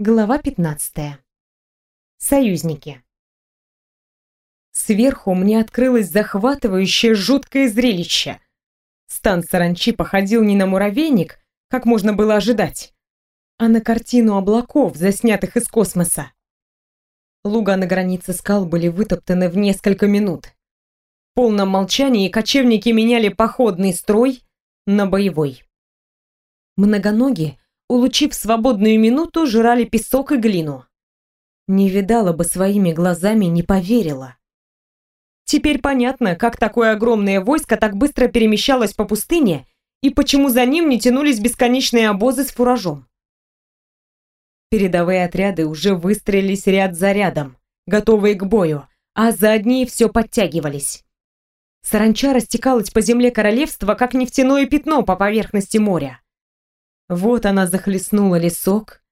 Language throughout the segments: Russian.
Глава 15. Союзники. Сверху мне открылось захватывающее жуткое зрелище. Стан саранчи походил не на муравейник, как можно было ожидать, а на картину облаков, заснятых из космоса. Луга на границе скал были вытоптаны в несколько минут. В полном молчании кочевники меняли походный строй на боевой. Многоногие улучив свободную минуту, жрали песок и глину. Не видала бы своими глазами, не поверила. Теперь понятно, как такое огромное войско так быстро перемещалось по пустыне и почему за ним не тянулись бесконечные обозы с фуражом. Передовые отряды уже выстроились ряд за рядом, готовые к бою, а задние все подтягивались. Саранча растекалась по земле королевства, как нефтяное пятно по поверхности моря. Вот она захлестнула лесок,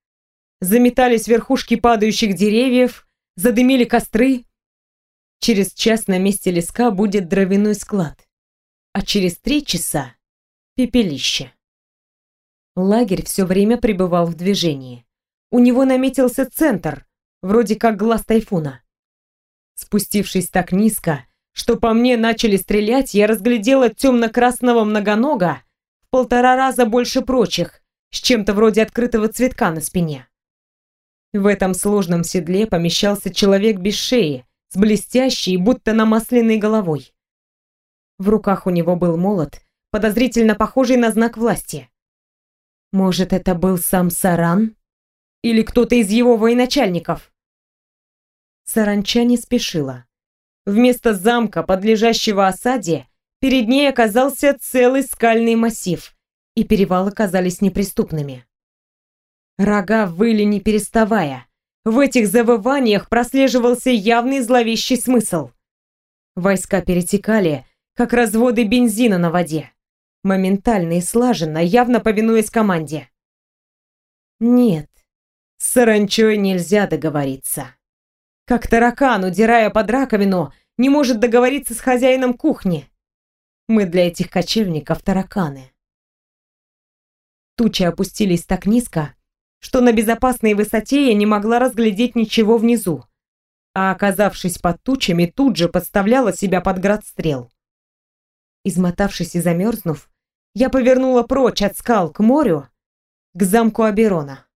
заметались верхушки падающих деревьев, задымили костры. Через час на месте леска будет дровяной склад, а через три часа — пепелище. Лагерь все время пребывал в движении. У него наметился центр, вроде как глаз тайфуна. Спустившись так низко, что по мне начали стрелять, я разглядела темно-красного многонога в полтора раза больше прочих, с чем-то вроде открытого цветка на спине. В этом сложном седле помещался человек без шеи, с блестящей, будто намасленной головой. В руках у него был молот, подозрительно похожий на знак власти. Может, это был сам Саран? Или кто-то из его военачальников? Саранча не спешила. Вместо замка, подлежащего осаде, перед ней оказался целый скальный массив, и перевалы казались неприступными. Рога выли не переставая. В этих завываниях прослеживался явный зловещий смысл. Войска перетекали, как разводы бензина на воде. Моментально и слаженно, явно повинуясь команде. Нет, с саранчой нельзя договориться. Как таракан, удирая под раковину, не может договориться с хозяином кухни. Мы для этих кочевников тараканы. Тучи опустились так низко, что на безопасной высоте я не могла разглядеть ничего внизу, а оказавшись под тучами, тут же подставляла себя под град стрел. Измотавшись и замерзнув, я повернула прочь от скал к морю, к замку Аберона.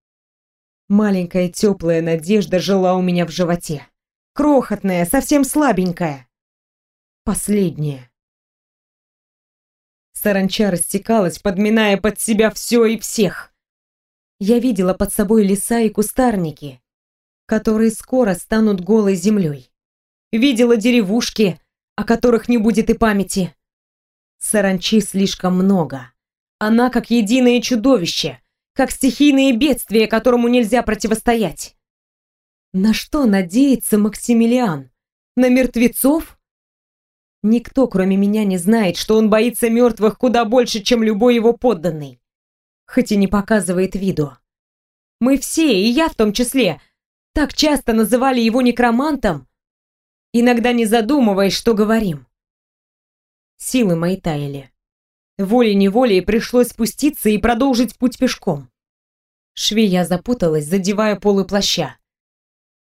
Маленькая теплая надежда жила у меня в животе. Крохотная, совсем слабенькая. Последняя. Саранча растекалась, подминая под себя все и всех. Я видела под собой леса и кустарники, которые скоро станут голой землей. Видела деревушки, о которых не будет и памяти. Саранчи слишком много. Она как единое чудовище, как стихийное бедствие, которому нельзя противостоять. На что надеется Максимилиан? На мертвецов? Никто, кроме меня, не знает, что он боится мертвых куда больше, чем любой его подданный. Хоть и не показывает виду. Мы все, и я в том числе, так часто называли его некромантом, иногда не задумываясь, что говорим. Силы мои таяли. Волей-неволей пришлось спуститься и продолжить путь пешком. Швея запуталась, задевая полы плаща.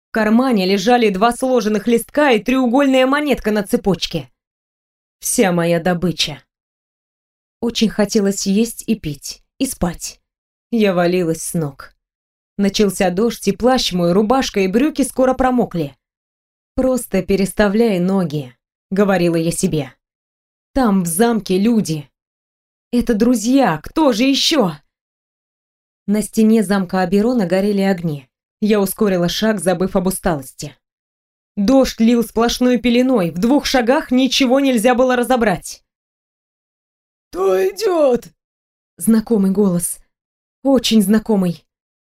В кармане лежали два сложенных листка и треугольная монетка на цепочке вся моя добыча. Очень хотелось есть и пить, и спать. Я валилась с ног. Начался дождь, и плащ мой, рубашка и брюки скоро промокли. «Просто переставляй ноги», — говорила я себе. «Там, в замке, люди. Это друзья, кто же еще?» На стене замка Аберона горели огни. Я ускорила шаг, забыв об усталости. Дождь лил сплошной пеленой, в двух шагах ничего нельзя было разобрать. «Кто идет?» Знакомый голос. Очень знакомый.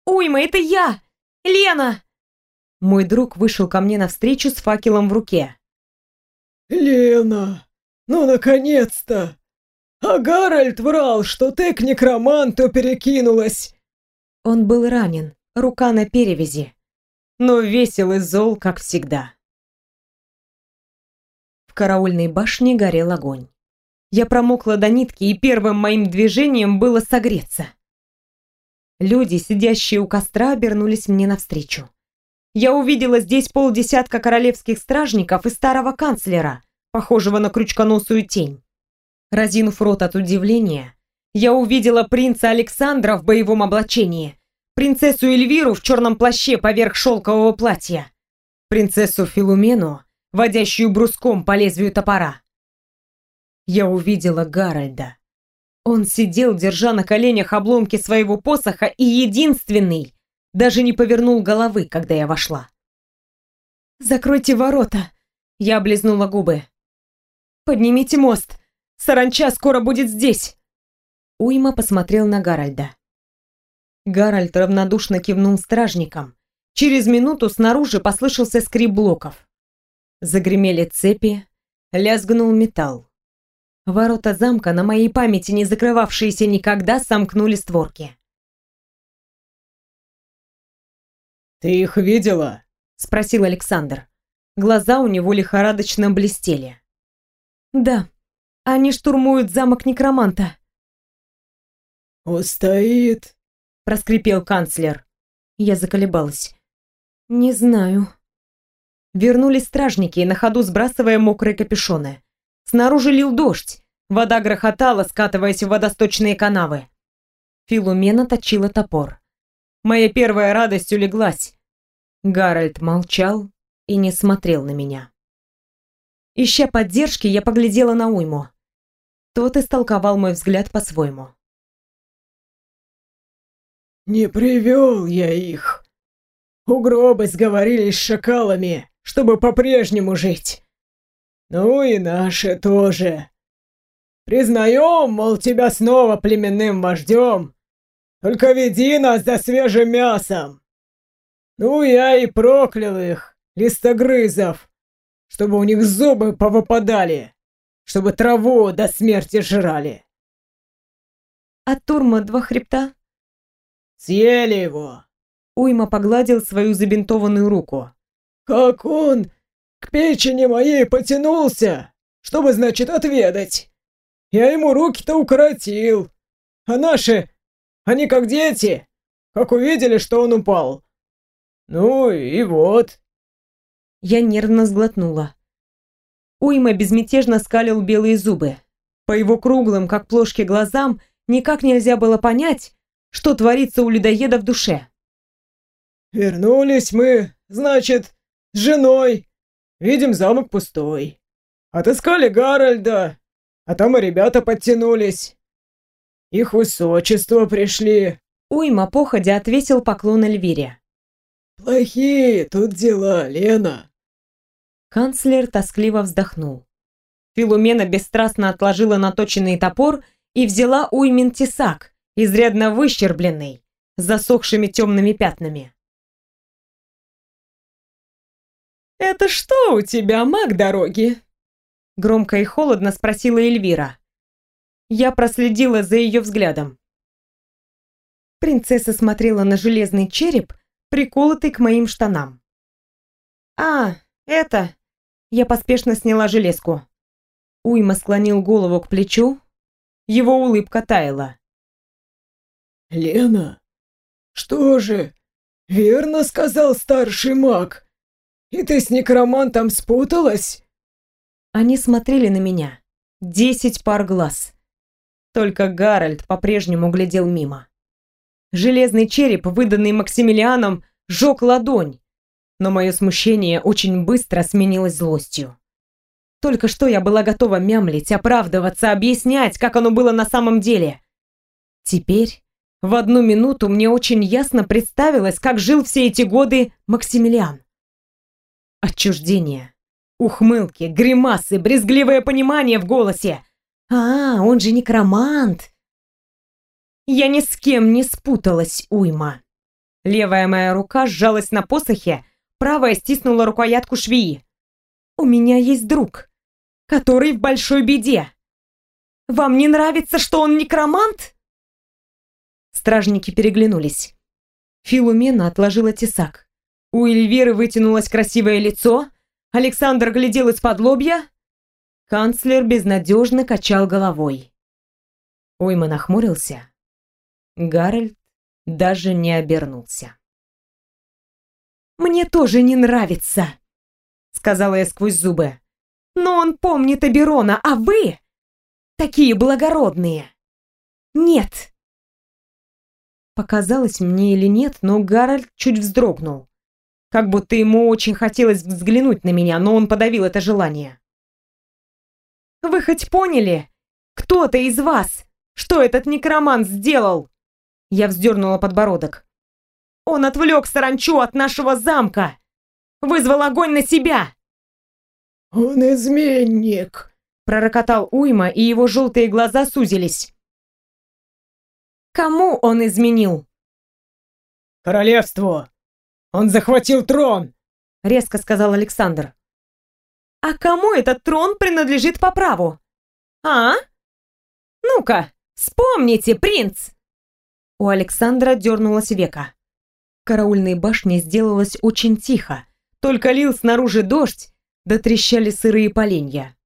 «Уйма, это я! Лена!» Мой друг вышел ко мне навстречу с факелом в руке. «Лена, ну наконец-то! А Гарольд врал, что ты к некроманту перекинулась!» Он был ранен, рука на перевязи но весел и зол, как всегда. В караульной башне горел огонь. Я промокла до нитки, и первым моим движением было согреться. Люди, сидящие у костра, обернулись мне навстречу. Я увидела здесь полдесятка королевских стражников и старого канцлера, похожего на крючконосую тень. Разинув рот от удивления, я увидела принца Александра в боевом облачении, принцессу Эльвиру в черном плаще поверх шелкового платья, принцессу Филумену, водящую бруском по лезвию топора. Я увидела Гарольда. Он сидел, держа на коленях обломки своего посоха, и единственный даже не повернул головы, когда я вошла. «Закройте ворота!» Я облизнула губы. «Поднимите мост! Саранча скоро будет здесь!» Уйма посмотрел на Гарольда. Гарольд равнодушно кивнул стражникам. Через минуту снаружи послышался скрип блоков. Загремели цепи, лязгнул металл. Ворота замка, на моей памяти не закрывавшиеся никогда, сомкнули створки. «Ты их видела?» — спросил Александр. Глаза у него лихорадочно блестели. «Да, они штурмуют замок некроманта». «Устоит», — проскрипел канцлер. Я заколебалась. «Не знаю». Вернулись стражники, на ходу сбрасывая мокрые капюшоны. Снаружи лил дождь. Вода грохотала, скатываясь в водосточные канавы. Филумена точила топор. Моя первая радость улеглась. Гарольд молчал и не смотрел на меня. Ища поддержки, я поглядела на уйму. Тот истолковал мой взгляд по-своему. «Не привел я их. У гроба сговорились с шакалами, чтобы по-прежнему жить. Ну и наши тоже. Признаем, мол, тебя снова племенным вождем. Только веди нас за свежим мясом. Ну, я и проклял их, листогрызов, чтобы у них зубы повыпадали, чтобы траву до смерти жрали. А Турма два хребта? Съели его. Уйма погладил свою забинтованную руку. Как он к печени моей потянулся, чтобы, значит, отведать. Я ему руки-то укоротил. А наши, они как дети, как увидели, что он упал. Ну и вот. Я нервно сглотнула. Уйма безмятежно скалил белые зубы. По его круглым, как плошки, глазам никак нельзя было понять, что творится у людоеда в душе. «Вернулись мы, значит, с женой Видим, замок пустой. Отыскали Гарольда, а там и ребята подтянулись. Их высочество пришли. Уйма походя отвесил поклон Эльвире. Плохие тут дела, Лена. Канцлер тоскливо вздохнул. Филумена бесстрастно отложила наточенный топор и взяла Уймин тесак, изрядно выщербленный, с засохшими темными пятнами. «Это что у тебя, маг дороги?» Громко и холодно спросила Эльвира. Я проследила за ее взглядом. Принцесса смотрела на железный череп, приколотый к моим штанам. «А, это...» Я поспешно сняла железку. Уйма склонил голову к плечу. Его улыбка таяла. «Лена, что же, верно сказал старший маг?» «И ты с некромантом спуталась?» Они смотрели на меня. Десять пар глаз. Только Гарольд по-прежнему глядел мимо. Железный череп, выданный Максимилианом, жег ладонь, но мое смущение очень быстро сменилось злостью. Только что я была готова мямлить, оправдываться, объяснять, как оно было на самом деле. Теперь, в одну минуту, мне очень ясно представилось, как жил все эти годы Максимилиан. Отчуждение, ухмылки, гримасы, брезгливое понимание в голосе. А, он же некромант. Я ни с кем не спуталась, уйма. Левая моя рука сжалась на посохе, правая стиснула рукоятку швеи. У меня есть друг, который в большой беде. Вам не нравится, что он некромант? Стражники переглянулись. Филумена отложила тесак. У Эльвиры вытянулось красивое лицо, Александр глядел из-под лобья, канцлер безнадежно качал головой. Уйма нахмурился. Гарольд даже не обернулся. «Мне тоже не нравится», — сказала я сквозь зубы. «Но он помнит Аберона, а вы такие благородные». «Нет». Показалось мне или нет, но Гарольд чуть вздрогнул. Как будто ему очень хотелось взглянуть на меня, но он подавил это желание. «Вы хоть поняли? Кто-то из вас, что этот некромант сделал?» Я вздернула подбородок. «Он отвлек саранчу от нашего замка! Вызвал огонь на себя!» «Он изменник!» пророкотал Уйма, и его желтые глаза сузились. «Кому он изменил?» «Королевству! Он захватил трон!» резко сказал Александр. «А кому этот трон принадлежит по праву? А? Ну-ка, вспомните, принц!» У Александра дернулась века. В караульной башне сделалось очень тихо. Только лил снаружи дождь, да трещали сырые поленья.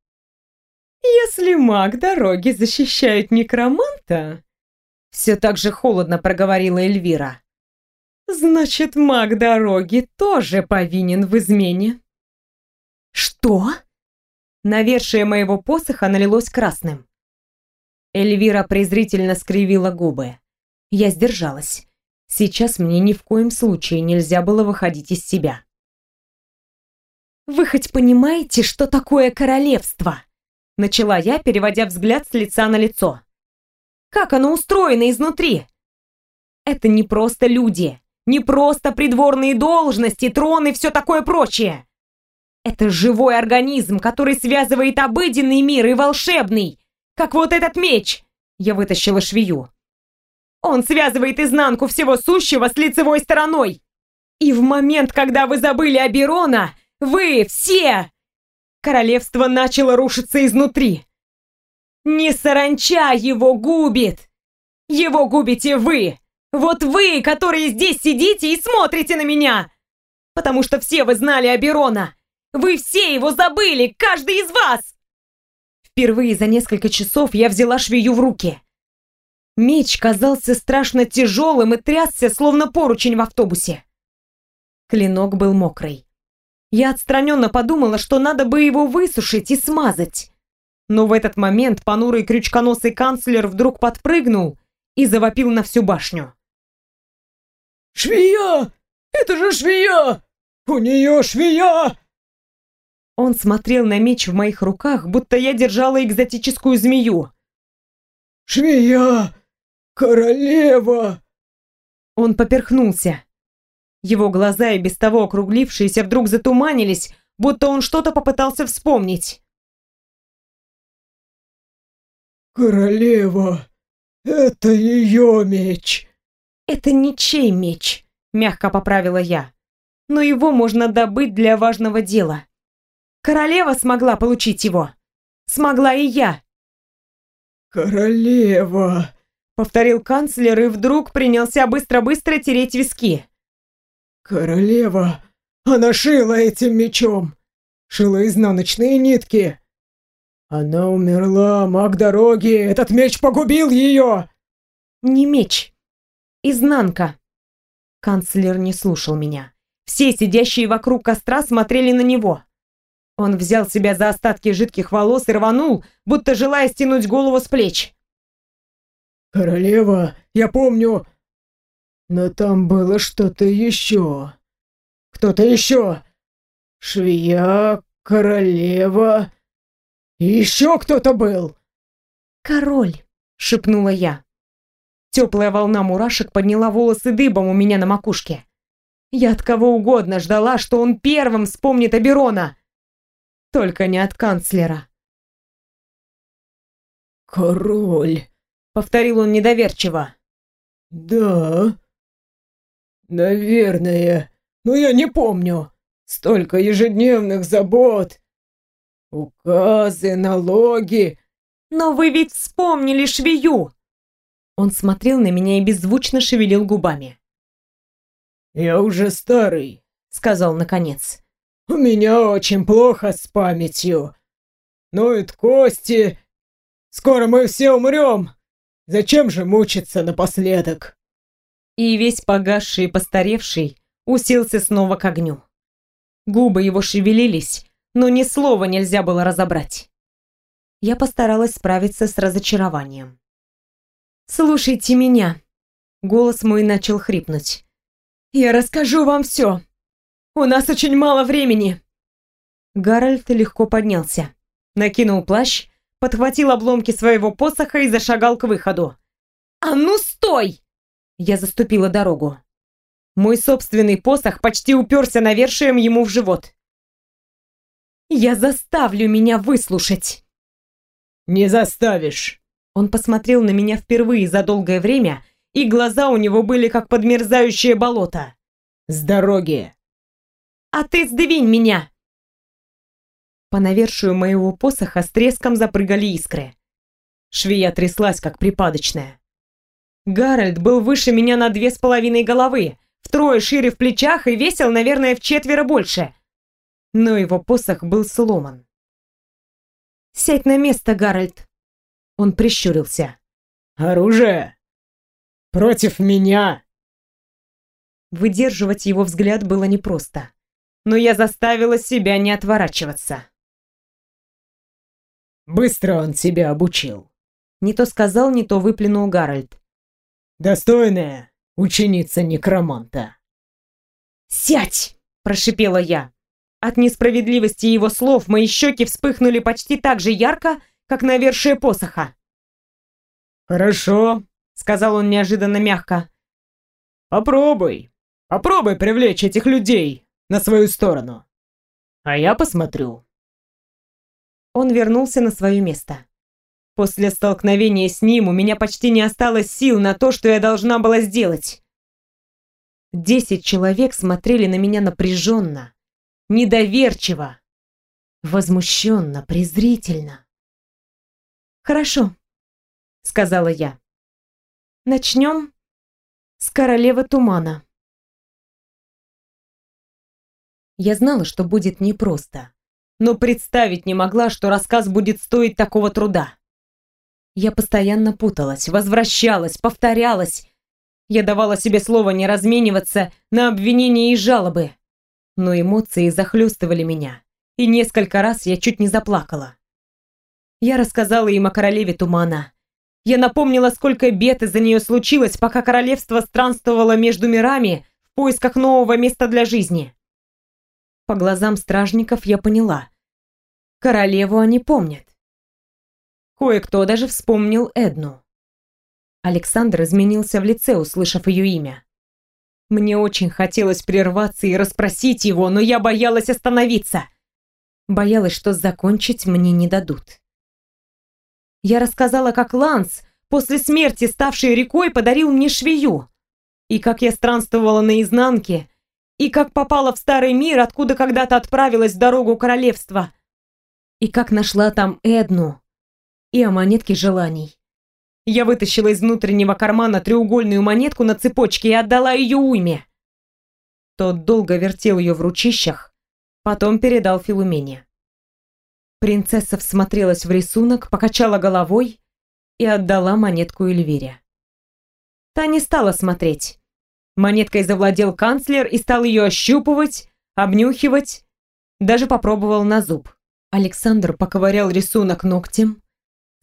«Если маг дороги защищает некроманта...» Все так же холодно проговорила Эльвира. «Значит, маг дороги тоже повинен в измене». «Что?» Навершие моего посоха налилось красным. Эльвира презрительно скривила губы. Я сдержалась. Сейчас мне ни в коем случае нельзя было выходить из себя. «Вы хоть понимаете, что такое королевство?» Начала я, переводя взгляд с лица на лицо. «Как оно устроено изнутри?» «Это не просто люди, не просто придворные должности, троны и все такое прочее. Это живой организм, который связывает обыденный мир и волшебный, как вот этот меч!» Я вытащила швею. Он связывает изнанку всего сущего с лицевой стороной. И в момент, когда вы забыли о Берона, вы все... Королевство начало рушиться изнутри. Не саранча его губит. Его губите вы. Вот вы, которые здесь сидите и смотрите на меня. Потому что все вы знали о Берона. Вы все его забыли, каждый из вас. Впервые за несколько часов я взяла швею в руки. Меч казался страшно тяжелым и трясся, словно поручень в автобусе. Клинок был мокрый. Я отстраненно подумала, что надо бы его высушить и смазать. Но в этот момент понурый крючконосый канцлер вдруг подпрыгнул и завопил на всю башню. «Швея! Это же швея! У нее швея!» Он смотрел на меч в моих руках, будто я держала экзотическую змею. «Швея! «Королева!» Он поперхнулся. Его глаза, и без того округлившиеся, вдруг затуманились, будто он что-то попытался вспомнить. «Королева! Это ее меч!» «Это ничей меч», — мягко поправила я. «Но его можно добыть для важного дела. Королева смогла получить его. Смогла и я». «Королева!» Повторил канцлер и вдруг принялся быстро-быстро тереть виски. «Королева! Она шила этим мечом! Шила изнаночные нитки! Она умерла, маг дороги! Этот меч погубил ее!» «Не меч. Изнанка». Канцлер не слушал меня. Все сидящие вокруг костра смотрели на него. Он взял себя за остатки жидких волос и рванул, будто желая стянуть голову с плеч. «Королева, я помню...» «Но там было что-то еще. Кто-то еще. Швея, королева... Еще кто-то был!» «Король!» — шепнула я. Теплая волна мурашек подняла волосы дыбом у меня на макушке. Я от кого угодно ждала, что он первым вспомнит Аберона. Только не от канцлера. «Король!» Повторил он недоверчиво. «Да, наверное, но я не помню. Столько ежедневных забот, указы, налоги». «Но вы ведь вспомнили швею!» Он смотрел на меня и беззвучно шевелил губами. «Я уже старый», — сказал наконец. «У меня очень плохо с памятью. Ноют кости. Скоро мы все умрем. Зачем же мучиться напоследок? И весь погасший и постаревший уселся снова к огню. Губы его шевелились, но ни слова нельзя было разобрать. Я постаралась справиться с разочарованием. «Слушайте меня!» Голос мой начал хрипнуть. «Я расскажу вам все. У нас очень мало времени!» Гарольд легко поднялся, накинул плащ, подхватил обломки своего посоха и зашагал к выходу. «А ну стой!» Я заступила дорогу. Мой собственный посох почти уперся навершием ему в живот. «Я заставлю меня выслушать!» «Не заставишь!» Он посмотрел на меня впервые за долгое время, и глаза у него были как подмерзающее болото. «С дороги!» «А ты сдвинь меня!» По навершию моего посоха с треском запрыгали искры. Швея тряслась, как припадочная. Гарольд был выше меня на две с половиной головы, втрое шире в плечах и весил, наверное, вчетверо больше. Но его посох был сломан. «Сядь на место, Гарольд!» Он прищурился. «Оружие? Против меня?» Выдерживать его взгляд было непросто. Но я заставила себя не отворачиваться. «Быстро он тебя обучил!» Не то сказал, не то выплюнул Гарольд. «Достойная ученица некроманта!» «Сядь!» – прошипела я. От несправедливости его слов мои щеки вспыхнули почти так же ярко, как навершие посоха. «Хорошо», — сказал он неожиданно мягко. «Попробуй. Попробуй привлечь этих людей на свою сторону. А я посмотрю». Он вернулся на свое место. После столкновения с ним у меня почти не осталось сил на то, что я должна была сделать. Десять человек смотрели на меня напряженно, недоверчиво, возмущенно, презрительно. «Хорошо», — сказала я. «Начнем с королевы тумана». Я знала, что будет непросто, но представить не могла, что рассказ будет стоить такого труда. Я постоянно путалась, возвращалась, повторялась. Я давала себе слово не размениваться на обвинения и жалобы. Но эмоции захлестывали меня, и несколько раз я чуть не заплакала. Я рассказала им о королеве тумана. Я напомнила, сколько бед из-за нее случилось, пока королевство странствовало между мирами в поисках нового места для жизни. По глазам стражников я поняла. Королеву они помнят. Кое-кто даже вспомнил Эдну. Александр изменился в лице, услышав ее имя. Мне очень хотелось прерваться и расспросить его, но я боялась остановиться. Боялась, что закончить мне не дадут. Я рассказала, как Ланс, после смерти ставший рекой, подарил мне швею. И как я странствовала наизнанке, и как попала в старый мир, откуда когда-то отправилась в дорогу королевства. И как нашла там Эдну. И о монетке желаний. Я вытащила из внутреннего кармана треугольную монетку на цепочке и отдала ее уйме. Тот долго вертел ее в ручищах, потом передал Филумене. Принцесса всмотрелась в рисунок, покачала головой и отдала монетку Эльвире. Та не стала смотреть. Монеткой завладел канцлер и стал ее ощупывать, обнюхивать, даже попробовал на зуб. Александр поковырял рисунок ногтем.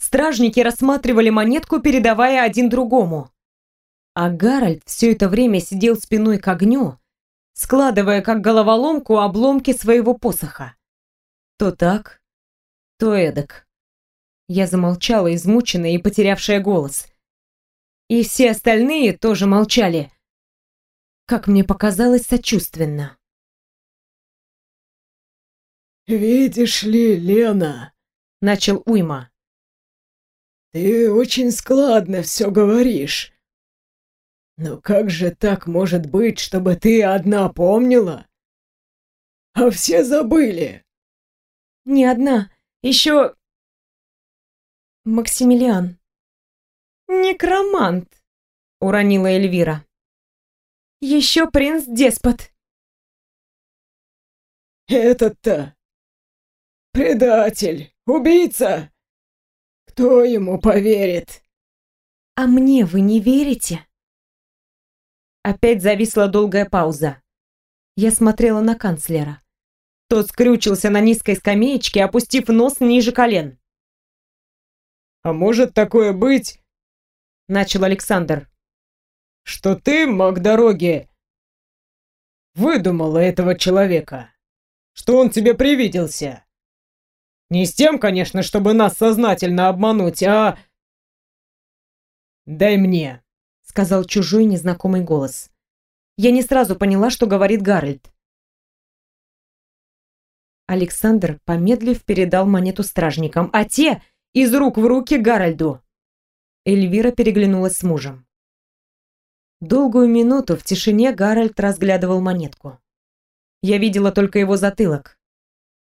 Стражники рассматривали монетку, передавая один другому. А Гарольд все это время сидел спиной к огню, складывая как головоломку обломки своего посоха. То так, то эдак. Я замолчала, измученная и потерявшая голос. И все остальные тоже молчали. Как мне показалось, сочувственно. «Видишь ли, Лена?» — начал Уйма. «Ты очень складно все говоришь. Но как же так может быть, чтобы ты одна помнила, а все забыли?» «Не одна. Еще... Максимилиан. Некромант, уронила Эльвира. Еще принц-деспот. Этот-то... Предатель, убийца. Кто ему поверит? А мне вы не верите? Опять зависла долгая пауза. Я смотрела на канцлера. Тот скрючился на низкой скамеечке, опустив нос ниже колен. «А может такое быть?» Начал Александр. «Что ты, маг дороги, выдумала этого человека? Что он тебе привиделся? Не с тем, конечно, чтобы нас сознательно обмануть, а... Дай мне!» Сказал чужой незнакомый голос. Я не сразу поняла, что говорит Гарольд. Александр, помедлив, передал монету стражникам, а те из рук в руки Гарольду. Эльвира переглянулась с мужем. Долгую минуту в тишине Гарольд разглядывал монетку. Я видела только его затылок.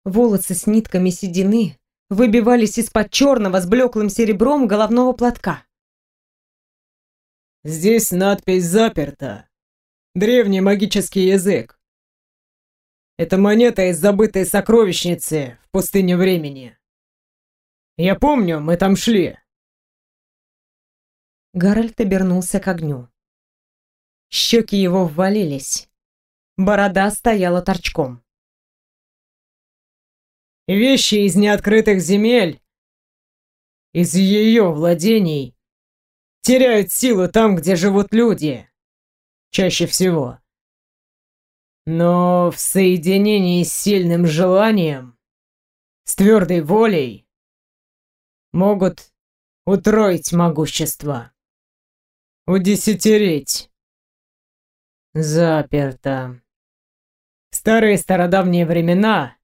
Волосы с нитками седины выбивались из-под черного с блеклым серебром головного платка. «Здесь надпись заперта. Древний магический язык. Это монета из забытой сокровищницы в пустыне времени. Я помню, мы там шли. Гарольд обернулся к огню. Щеки его ввалились. Борода стояла торчком. Вещи из неоткрытых земель, из ее владений, теряют силу там, где живут люди. Чаще всего. Но в соединении с сильным желанием, с твердой волей, могут утроить могущество. Удесятерить. Заперто. В старые стародавние времена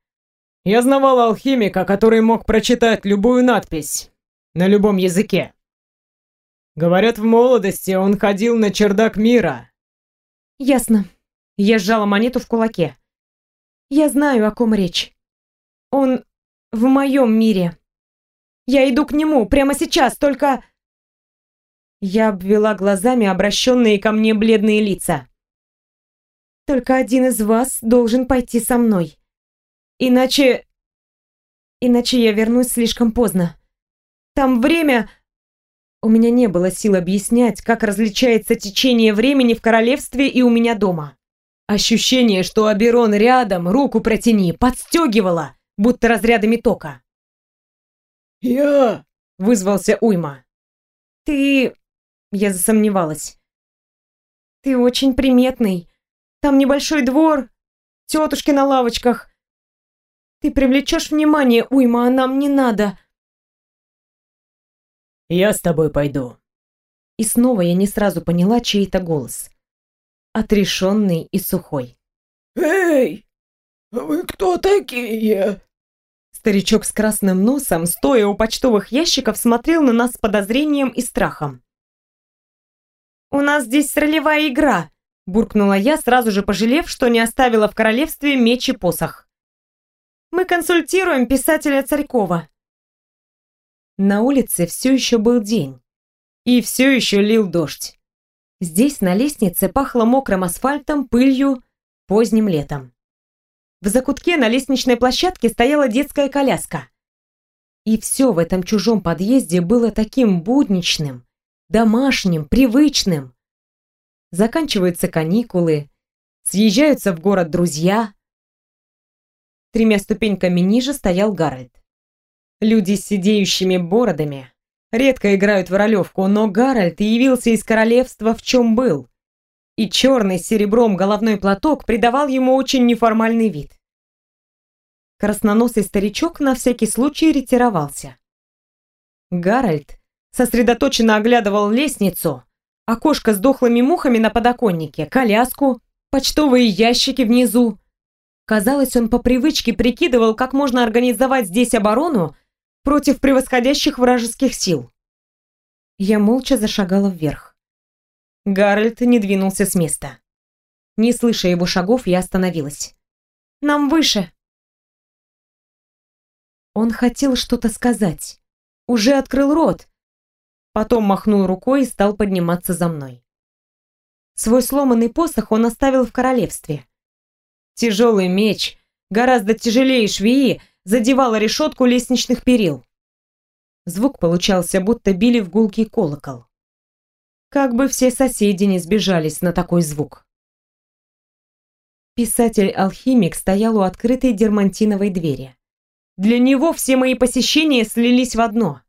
я знавал алхимика, который мог прочитать любую надпись на любом языке. Говорят, в молодости он ходил на чердак мира. Ясно. Я сжала монету в кулаке. Я знаю, о ком речь. Он в моем мире. Я иду к нему прямо сейчас, только... Я обвела глазами обращенные ко мне бледные лица. Только один из вас должен пойти со мной. Иначе... Иначе я вернусь слишком поздно. Там время... У меня не было сил объяснять, как различается течение времени в королевстве и у меня дома. Ощущение, что Аберон рядом, руку протяни, подстегивало, будто разрядами тока. «Я...» — вызвался Уйма. «Ты...» — я засомневалась. «Ты очень приметный. Там небольшой двор, тетушки на лавочках. Ты привлечешь внимание, Уйма, а нам не надо». «Я с тобой пойду». И снова я не сразу поняла чей-то голос отрешенный и сухой. «Эй, вы кто такие?» Старичок с красным носом, стоя у почтовых ящиков, смотрел на нас с подозрением и страхом. «У нас здесь ролевая игра», – буркнула я, сразу же пожалев, что не оставила в королевстве меч и посох. «Мы консультируем писателя Царькова». На улице все еще был день, и все еще лил дождь. Здесь на лестнице пахло мокрым асфальтом, пылью, поздним летом. В закутке на лестничной площадке стояла детская коляска. И все в этом чужом подъезде было таким будничным, домашним, привычным. Заканчиваются каникулы, съезжаются в город друзья. Тремя ступеньками ниже стоял Гарольд. Люди с седеющими бородами, редко играют в ролевку, но Гарольд явился из королевства в чем был. И черный с серебром головной платок придавал ему очень неформальный вид. Красноносый старичок на всякий случай ретировался. Гарольд сосредоточенно оглядывал лестницу, окошко с дохлыми мухами на подоконнике, коляску, почтовые ящики внизу. Казалось, он по привычке прикидывал, как можно организовать здесь оборону против превосходящих вражеских сил. Я молча зашагала вверх. Гарольд не двинулся с места. Не слыша его шагов, я остановилась. «Нам выше!» Он хотел что-то сказать. Уже открыл рот. Потом махнул рукой и стал подниматься за мной. Свой сломанный посох он оставил в королевстве. Тяжелый меч, гораздо тяжелее швеи, задевала решетку лестничных перил. Звук получался, будто били в гулкий колокол. Как бы все соседи не сбежались на такой звук. Писатель-алхимик стоял у открытой дермантиновой двери. Для него все мои посещения слились в одно.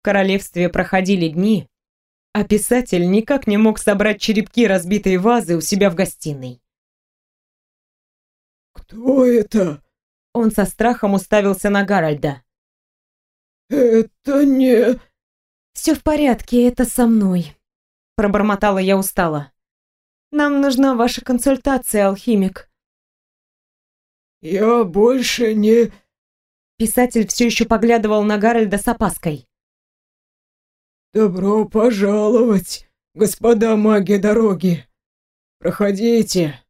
В королевстве проходили дни, а писатель никак не мог собрать черепки разбитой вазы у себя в гостиной. «Кто это?» Он со страхом уставился на Гарольда. «Это не...» «Все в порядке, это со мной», — пробормотала я устало. «Нам нужна ваша консультация, алхимик». «Я больше не...» Писатель все еще поглядывал на Гарольда с опаской. «Добро пожаловать, господа маги дороги! Проходите!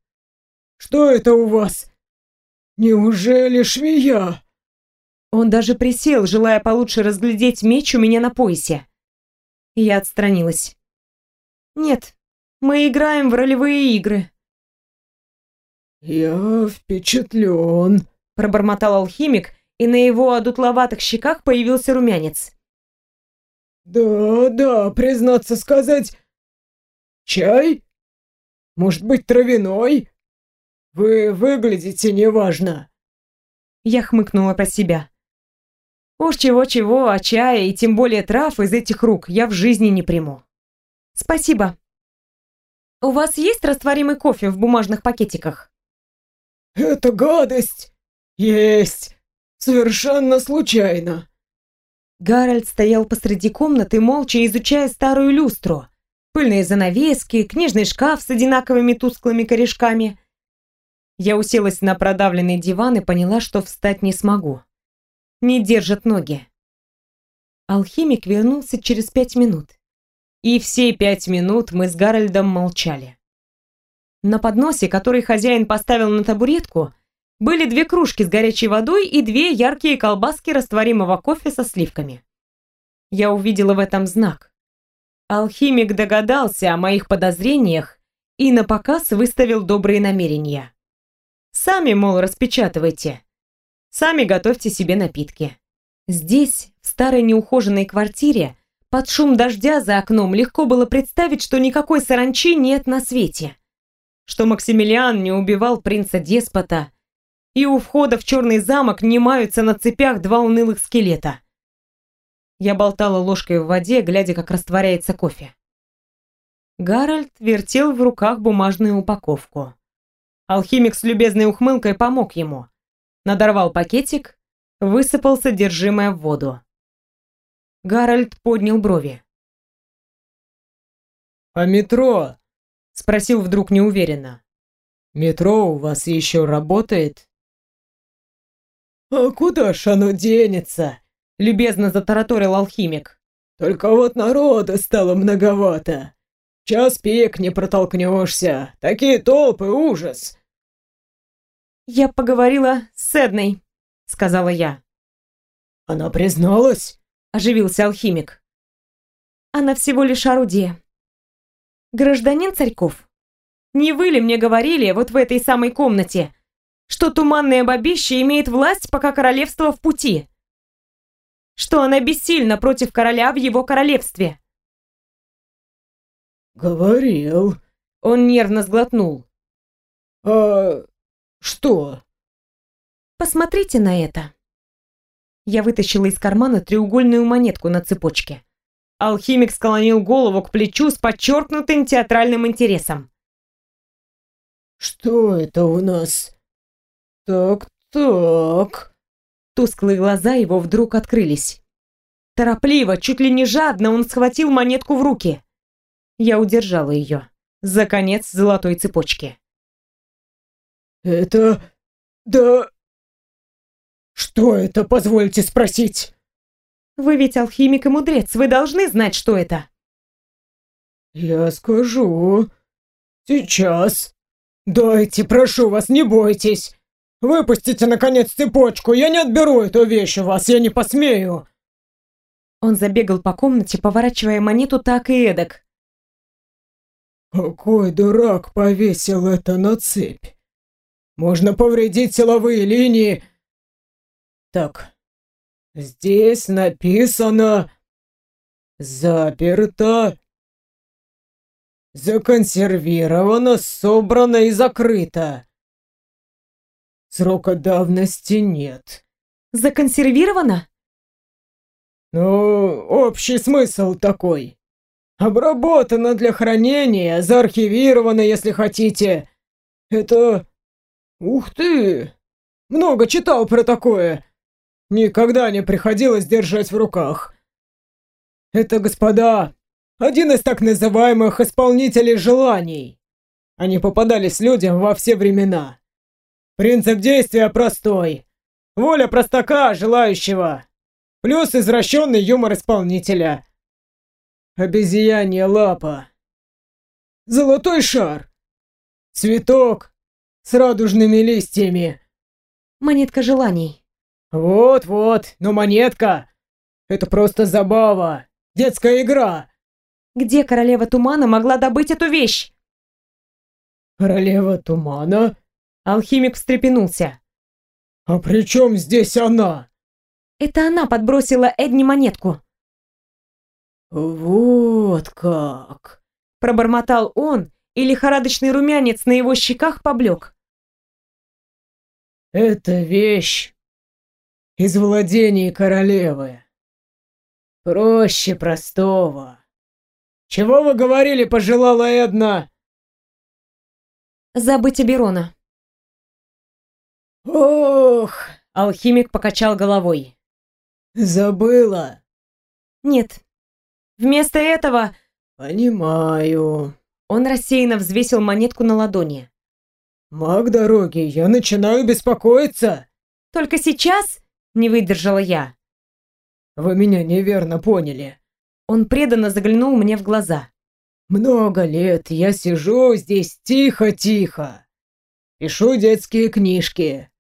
Что это у вас? Неужели швея?» Он даже присел, желая получше разглядеть меч у меня на поясе. Я отстранилась. «Нет, мы играем в ролевые игры». «Я впечатлен», — пробормотал алхимик, и на его одутловатых щеках появился румянец. «Да, да, признаться сказать... Чай? Может быть, травяной? Вы выглядите неважно». Я хмыкнула про себя. Уж чего-чего, а чая и тем более трав из этих рук я в жизни не приму. Спасибо. У вас есть растворимый кофе в бумажных пакетиках? Это гадость! Есть! Совершенно случайно. Гарольд стоял посреди комнаты, молча изучая старую люстру. Пыльные занавески, книжный шкаф с одинаковыми тусклыми корешками. Я уселась на продавленный диван и поняла, что встать не смогу не держат ноги. Алхимик вернулся через пять минут. И все пять минут мы с Гарольдом молчали. На подносе, который хозяин поставил на табуретку, были две кружки с горячей водой и две яркие колбаски растворимого кофе со сливками. Я увидела в этом знак. Алхимик догадался о моих подозрениях и на показ выставил добрые намерения. Сами, мол, распечатывайте. Сами готовьте себе напитки. Здесь, в старой неухоженной квартире, под шум дождя за окном легко было представить, что никакой саранчи нет на свете. Что Максимилиан не убивал принца-деспота, и у входа в черный замок не маются на цепях два унылых скелета. Я болтала ложкой в воде, глядя, как растворяется кофе. Гарольд вертел в руках бумажную упаковку. Алхимик с любезной ухмылкой помог ему надорвал пакетик, высыпал содержимое в воду. Гарольд поднял брови. «А метро?» — спросил вдруг неуверенно. «Метро у вас еще работает?» «А куда ж оно денется?» — любезно затараторил алхимик. «Только вот народа стало многовато. Час пик не протолкнешься. Такие толпы, ужас. «Я поговорила с Эдной», — сказала я. «Она призналась?» — оживился алхимик. «Она всего лишь орудие. Гражданин Царьков, не вы ли мне говорили вот в этой самой комнате, что туманное бабище имеет власть, пока королевство в пути? Что она бессильна против короля в его королевстве?» «Говорил». Он нервно сглотнул. «А «Что?» «Посмотрите на это». Я вытащила из кармана треугольную монетку на цепочке. Алхимик склонил голову к плечу с подчеркнутым театральным интересом. «Что это у нас? Так-так...» Тусклые глаза его вдруг открылись. Торопливо, чуть ли не жадно, он схватил монетку в руки. Я удержала ее за конец золотой цепочки. «Это... да... Что это, позвольте спросить?» «Вы ведь алхимик и мудрец, вы должны знать, что это!» «Я скажу. Сейчас. Дайте, прошу вас, не бойтесь. Выпустите, наконец, цепочку, я не отберу эту вещь у вас, я не посмею!» Он забегал по комнате, поворачивая монету так и эдак. «Какой дурак повесил это на цепь? Можно повредить силовые линии. Так, здесь написано «Заперто». Законсервировано, собрано и закрыто. Срока давности нет. Законсервировано? Ну, общий смысл такой. Обработано для хранения, заархивировано, если хотите. Это... Ух ты! Много читал про такое. Никогда не приходилось держать в руках. Это, господа, один из так называемых исполнителей желаний. Они попадались людям во все времена. Принцип действия простой. Воля простака, желающего. Плюс извращенный юмор исполнителя. Обезьянья лапа. Золотой шар. Цветок с радужными листьями. Монетка желаний. Вот-вот, но монетка. Это просто забава. Детская игра. Где королева тумана могла добыть эту вещь? Королева тумана? Алхимик встрепенулся. «А при чем здесь она?» Это она подбросила Эдни монетку. «Вот как!» Пробормотал он, и лихорадочный румянец на его щеках поблек. «Это вещь из владений королевы. Проще простого. Чего вы говорили, пожелала Эдна?» «Забыть Аберона», «Ох!» — алхимик покачал головой. «Забыла?» «Нет. Вместо этого...» «Понимаю». Он рассеянно взвесил монетку на ладони. «Маг дороги, я начинаю беспокоиться!» «Только сейчас?» — не выдержала я. «Вы меня неверно поняли». Он преданно заглянул мне в глаза. «Много лет я сижу здесь тихо-тихо. Пишу детские книжки.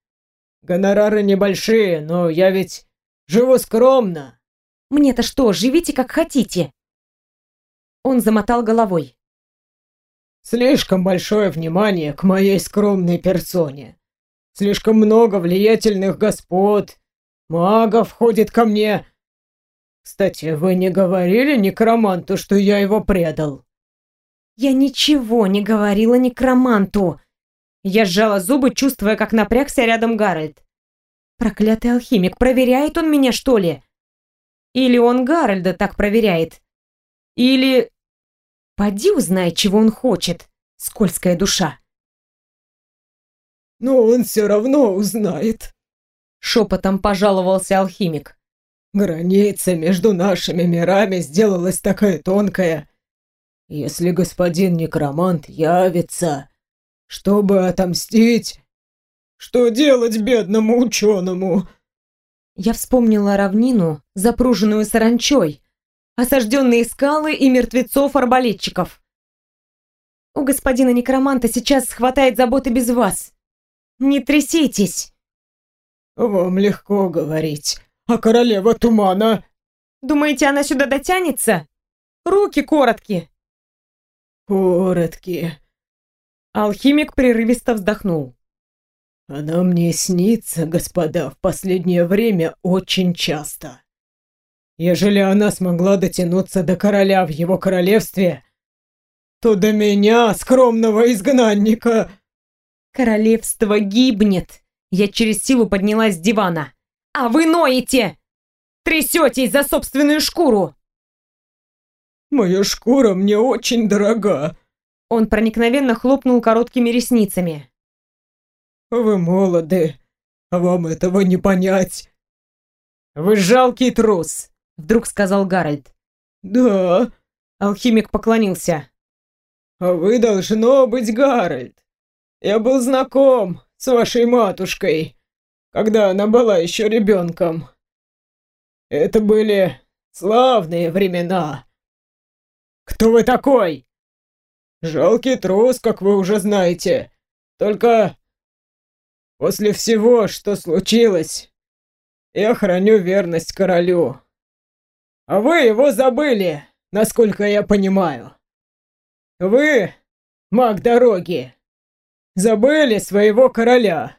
Гонорары небольшие, но я ведь живу скромно. Мне-то что, живите как хотите. Он замотал головой. Слишком большое внимание к моей скромной персоне. Слишком много влиятельных господ, магов ходит ко мне. Кстати, вы не говорили некроманту, что я его предал? Я ничего не говорила некроманту. Я сжала зубы, чувствуя, как напрягся рядом Гарольд. Проклятый алхимик, проверяет он меня, что ли? Или он Гарольда так проверяет? Или... Поди узнай, чего он хочет, скользкая душа. Но он все равно узнает. Шепотом пожаловался алхимик. Граница между нашими мирами сделалась такая тонкая. Если господин некромант явится, чтобы отомстить. Что делать бедному ученому? Я вспомнила равнину, запруженную саранчой, осажденные скалы и мертвецов-арбалетчиков. У господина некроманта сейчас хватает заботы без вас. Не тряситесь. Вам легко говорить. А королева тумана? Думаете, она сюда дотянется? Руки короткие. Короткие. Алхимик прерывисто вздохнул. «Она мне снится, господа, в последнее время очень часто. Ежели она смогла дотянуться до короля в его королевстве, то до меня, скромного изгнанника...» «Королевство гибнет!» Я через силу поднялась с дивана. «А вы ноете! Трясетесь за собственную шкуру!» «Моя шкура мне очень дорога!» Он проникновенно хлопнул короткими ресницами. «Вы молоды, а вам этого не понять». «Вы жалкий трус», — вдруг сказал Гарольд. «Да», — алхимик поклонился. «А вы должно быть Гарольд. Я был знаком с вашей матушкой, когда она была еще ребенком. Это были славные времена. Кто вы такой?» Жалкий трус, как вы уже знаете. Только после всего, что случилось, я храню верность королю. А вы его забыли, насколько я понимаю. Вы, маг дороги, забыли своего короля.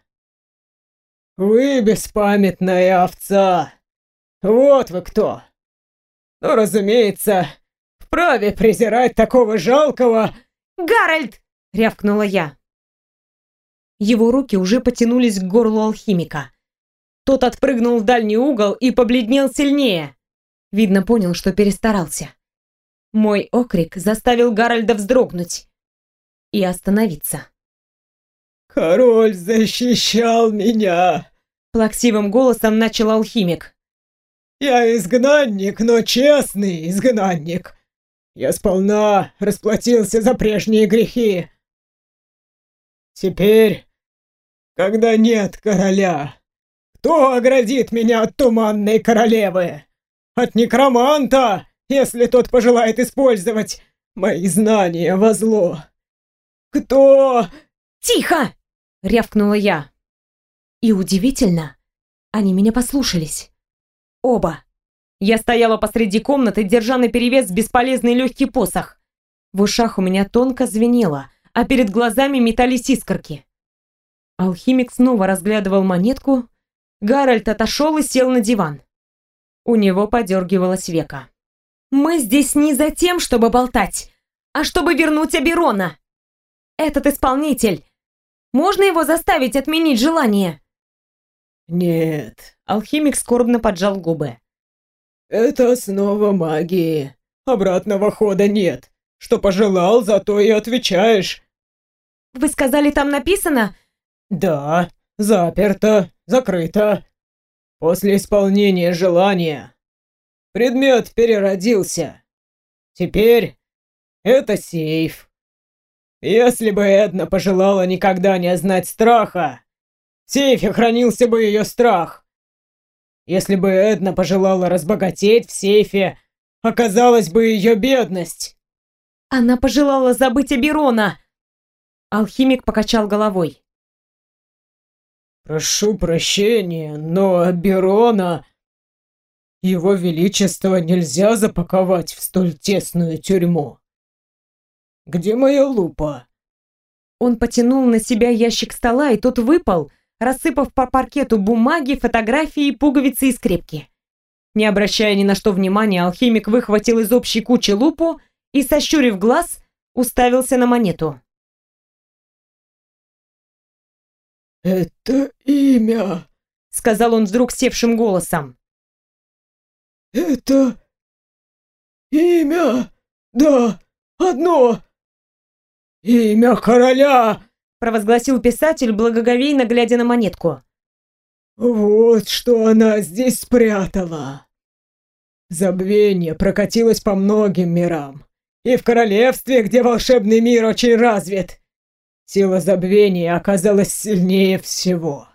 Вы беспамятная овца. Вот вы кто. Ну, разумеется, вправе презирать такого жалкого Гарольд!» — рявкнула я. Его руки уже потянулись к горлу алхимика. Тот отпрыгнул в дальний угол и побледнел сильнее. Видно, понял, что перестарался. Мой окрик заставил Гарольда вздрогнуть и остановиться. «Король защищал меня!» Плаксивым голосом начал алхимик. «Я изгнанник, но честный изгнанник. Я сполна расплатился за прежние грехи. Теперь, когда нет короля, кто оградит меня от туманной королевы? От некроманта, если тот пожелает использовать мои знания во зло. Кто? Тихо! рявкнула я. И удивительно, они меня послушались. Оба. Я стояла посреди комнаты, держа наперевес бесполезный легкий посох. В ушах у меня тонко звенело, а перед глазами метались искорки. Алхимик снова разглядывал монетку. Гарольд отошел и сел на диван. У него подергивалось века. «Мы здесь не за тем, чтобы болтать, а чтобы вернуть Аберона. Этот исполнитель. Можно его заставить отменить желание?» «Нет», — алхимик скорбно поджал губы. «Это основа магии. Обратного хода нет. Что пожелал, зато и отвечаешь». «Вы сказали, там написано?» «Да, заперто, закрыто. После исполнения желания предмет переродился. Теперь это сейф. Если бы Эдна пожелала никогда не знать страха, в сейфе хранился бы ее страх. Если бы Эдна пожелала разбогатеть в сейфе, оказалась бы ее бедность. Она пожелала забыть Аберона. Алхимик покачал головой. Прошу прощения, но Аберона... Его Величество нельзя запаковать в столь тесную тюрьму. Где моя лупа? Он потянул на себя ящик стола, и тот выпал, рассыпав по паркету бумаги, фотографии, пуговицы и скрепки. Не обращая ни на что внимания, алхимик выхватил из общей кучи лупу и, сощурив глаз, уставился на монету. «Это имя», — сказал он вдруг севшим голосом. «Это имя, да, одно, имя короля!» провозгласил писатель, благоговейно глядя на монетку. «Вот что она здесь спрятала!» Забвение прокатилось по многим мирам. И в королевстве, где волшебный мир очень развит, сила забвения оказалась сильнее всего.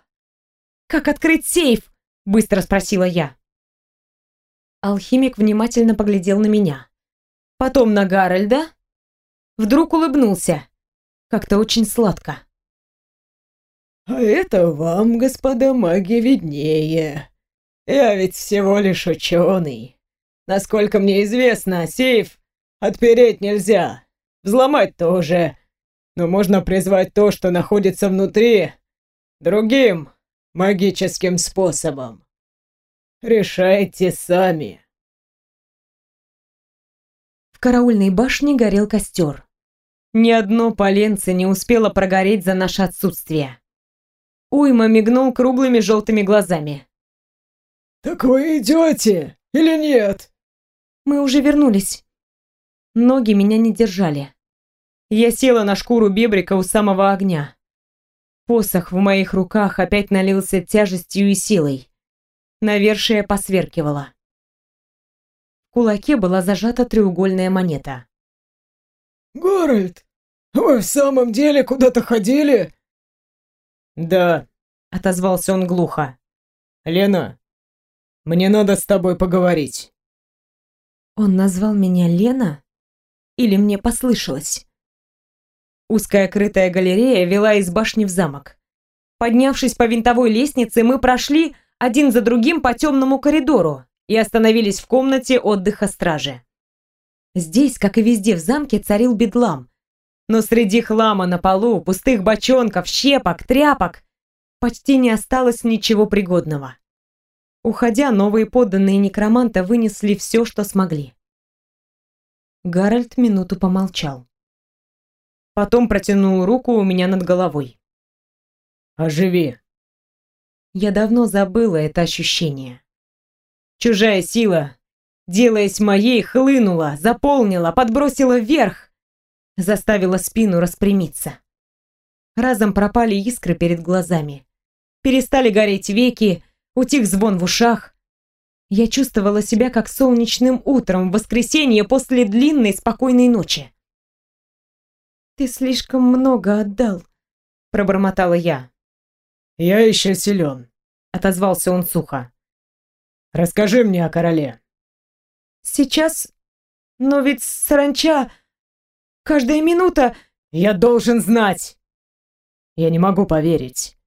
«Как открыть сейф?» – быстро спросила я. Алхимик внимательно поглядел на меня. Потом на Гарольда. Вдруг улыбнулся. Как-то очень сладко. «А это вам, господа маги, виднее. Я ведь всего лишь ученый. Насколько мне известно, сейф отпереть нельзя, взломать тоже, но можно призвать то, что находится внутри, другим магическим способом. Решайте сами». В караульной башне горел костер. Ни одно поленце не успело прогореть за наше отсутствие. Уйма мигнул круглыми желтыми глазами. «Так вы идете или нет?» «Мы уже вернулись». Ноги меня не держали. Я села на шкуру бебрика у самого огня. Посох в моих руках опять налился тяжестью и силой. Навершие посверкивало. В кулаке была зажата треугольная монета. «Горальд, вы в самом деле куда-то ходили?» «Да», — отозвался он глухо. «Лена, мне надо с тобой поговорить». Он назвал меня Лена? Или мне послышалось? Узкая крытая галерея вела из башни в замок. Поднявшись по винтовой лестнице, мы прошли один за другим по темному коридору и остановились в комнате отдыха стражи. Здесь, как и везде в замке, царил бедлам. Но среди хлама на полу, пустых бочонков, щепок, тряпок почти не осталось ничего пригодного. Уходя, новые подданные некроманта вынесли все, что смогли. Гарольд минуту помолчал. Потом протянул руку у меня над головой. «Оживи!» Я давно забыла это ощущение. Чужая сила, делаясь моей, хлынула, заполнила, подбросила вверх, заставила спину распрямиться. Разом пропали искры перед глазами. Перестали гореть веки, утих звон в ушах. Я чувствовала себя как солнечным утром в воскресенье после длинной спокойной ночи. «Ты слишком много отдал», — пробормотала я. «Я еще силен», — отозвался он сухо. «Расскажи мне о короле». «Сейчас... Но ведь саранча... Каждая минута...» «Я должен знать!» «Я не могу поверить.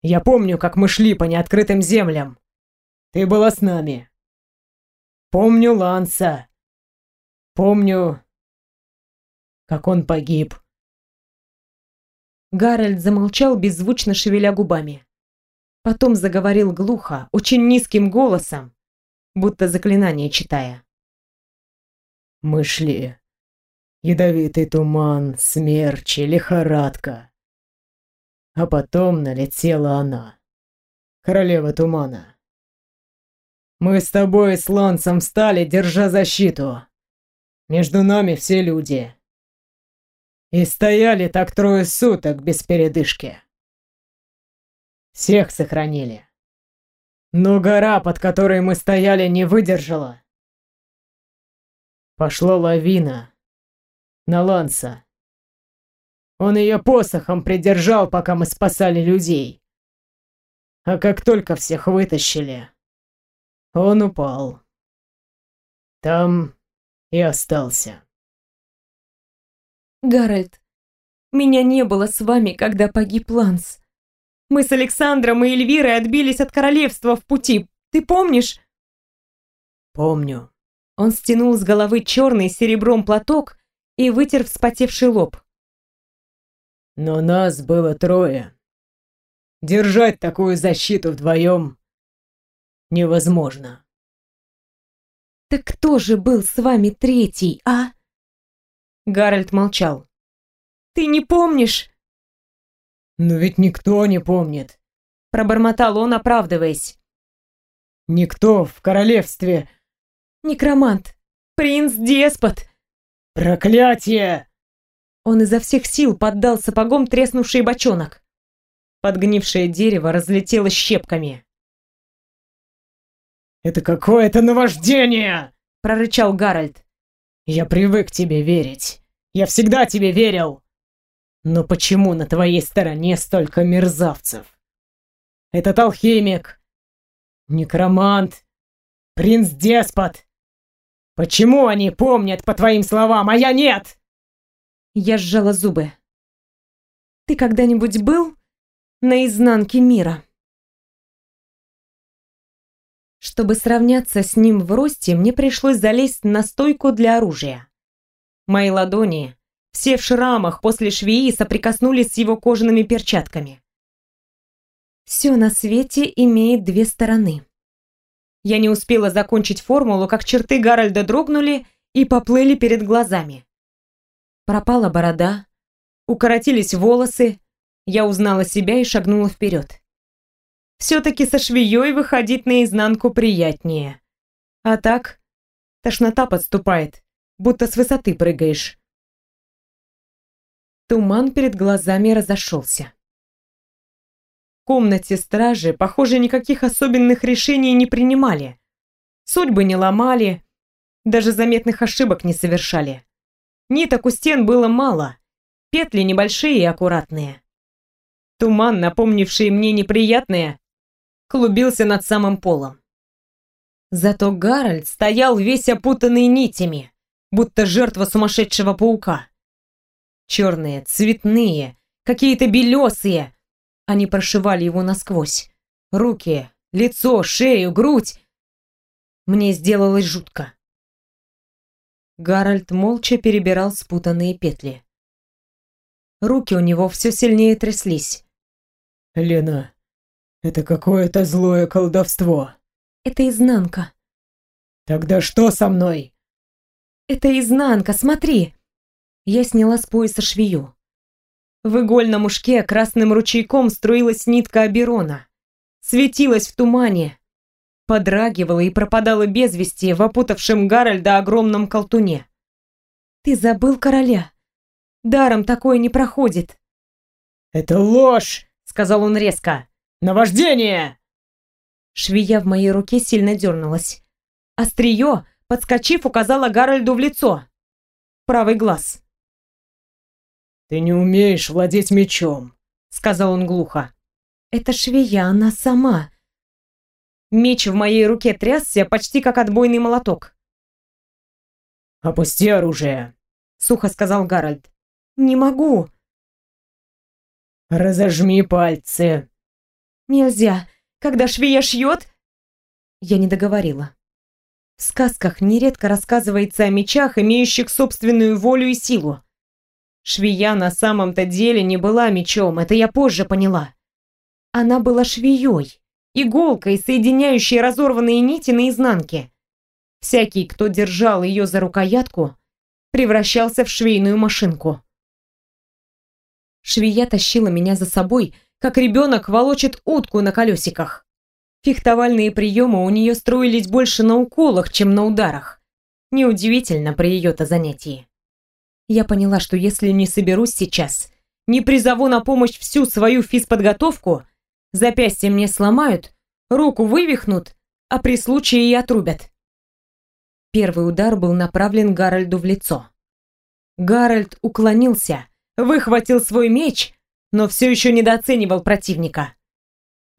Я помню, как мы шли по неоткрытым землям. Ты была с нами. Помню Ланса. Помню, как он погиб. Гарольд замолчал, беззвучно шевеля губами. Потом заговорил глухо, очень низким голосом, будто заклинание читая. Мы шли. Ядовитый туман, смерчи, лихорадка. А потом налетела она. Королева тумана. Мы с тобой с Лансом встали, держа защиту. Между нами все люди. И стояли так трое суток без передышки. Всех сохранили. Но гора, под которой мы стояли, не выдержала. Пошла лавина на Ланса. Он ее посохом придержал, пока мы спасали людей. А как только всех вытащили, он упал. Там и остался. Гарольд, меня не было с вами, когда погиб Ланс. Мы с Александром и Эльвирой отбились от королевства в пути. Ты помнишь? Помню. Он стянул с головы черный серебром платок и вытер вспотевший лоб. Но нас было трое. Держать такую защиту вдвоем невозможно. Так кто же был с вами третий, а? Гарольд молчал. Ты не помнишь? Но ведь никто не помнит. Пробормотал он, оправдываясь. Никто в королевстве. Некромант. Принц-деспот. Проклятие! Он изо всех сил поддал сапогом треснувший бочонок. Подгнившее дерево разлетелось щепками. «Это какое-то наваждение!» — прорычал Гарольд. «Я привык тебе верить. Я всегда тебе верил. Но почему на твоей стороне столько мерзавцев? Этот алхимик, некромант, принц-деспот. Почему они помнят по твоим словам, а я нет?» Я сжала зубы. Ты когда-нибудь был на изнанке мира? Чтобы сравняться с ним в росте, мне пришлось залезть на стойку для оружия. Мои ладони, все в шрамах после швеи, соприкоснулись с его кожаными перчатками. Все на свете имеет две стороны. Я не успела закончить формулу, как черты Гарольда дрогнули и поплыли перед глазами. Пропала борода, укоротились волосы, я узнала себя и шагнула вперед. Все-таки со швеей выходить наизнанку приятнее. А так, тошнота подступает, будто с высоты прыгаешь. Туман перед глазами разошелся. В комнате стражи, похоже, никаких особенных решений не принимали. Судьбы не ломали, даже заметных ошибок не совершали. Ниток у стен было мало, петли небольшие и аккуратные. Туман, напомнивший мне неприятное, клубился над самым полом. Зато Гарольд стоял весь опутанный нитями, будто жертва сумасшедшего паука. Черные, цветные, какие-то белесые. Они прошивали его насквозь. Руки, лицо, шею, грудь. Мне сделалось жутко. Гарольд молча перебирал спутанные петли. Руки у него все сильнее тряслись. «Лена, это какое-то злое колдовство». «Это изнанка». «Тогда что со мной?» «Это изнанка, смотри!» Я сняла с пояса швею. В игольном ушке красным ручейком струилась нитка Аберона. Светилась в тумане, подрагивала и пропадала без вести в опутавшем Гарольда огромном колтуне. «Ты забыл короля? Даром такое не проходит». «Это ложь!» — сказал он резко. «Наваждение!» Швея в моей руке сильно дернулась. Острие, подскочив, указала Гарольду в лицо. Правый глаз. «Ты не умеешь владеть мечом», — сказал он глухо. «Это швея, она сама». Меч в моей руке трясся почти как отбойный молоток. «Опусти оружие», — сухо сказал Гарольд. «Не могу». «Разожми пальцы». «Нельзя. Когда швея шьет...» Я не договорила. В сказках нередко рассказывается о мечах, имеющих собственную волю и силу. Швея на самом-то деле не была мечом, это я позже поняла. Она была швеей, иголкой, соединяющей разорванные нити наизнанке. Всякий, кто держал ее за рукоятку, превращался в швейную машинку. Швея тащила меня за собой, как ребенок волочит утку на колесиках. Фехтовальные приемы у нее строились больше на уколах, чем на ударах. Неудивительно при ее-то занятии. Я поняла, что если не соберусь сейчас, не призову на помощь всю свою физподготовку, запястье мне сломают, руку вывихнут, а при случае и отрубят. Первый удар был направлен Гарольду в лицо. Гарольд уклонился, выхватил свой меч, но все еще недооценивал противника.